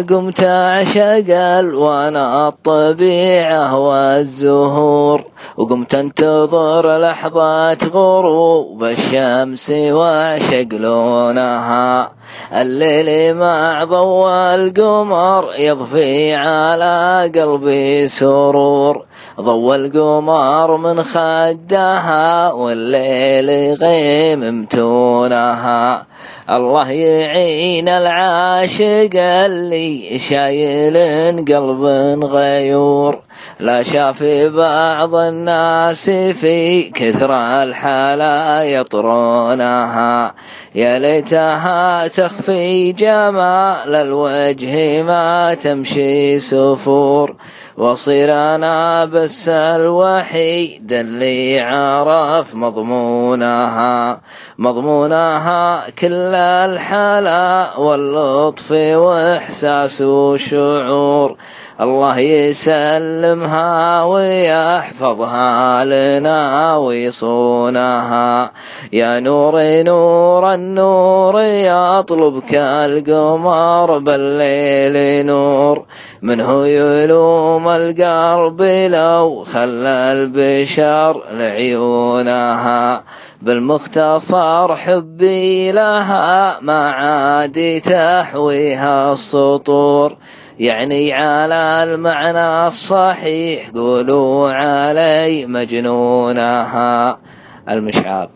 قمت أعشق ألوان الطبيعة والزهور. وقمت أنتظر لحظة غروب الشمس وأعشق لونها. الليل مع ضوء القمر يضفي على قلبي سرور. ضوء القمر من خدها والليل يغيم متونها. الله يعين العاشق اللي شايل قلب غيور. لا شاف بعض الناس في كثر الحلا يطرونها. يا ليتها تخفي جمال الوجه ما تمشي سفور وصير أنا بس الوحيد اللي عرف مضمونها. مضمونها كل الحلا واللطف وإحساس وشعور. الله يسلمها ويحفظها لنا ويصونها. يا نور نور النور يطلبك القمر بالليل نور. منه يلوم القلب لو خلى البشر لعيونها. بالمختصر حبي لها ما عاد تحويها السطور. يعني على المعنى الصحيح. قولوا علي مجنونها المشعاب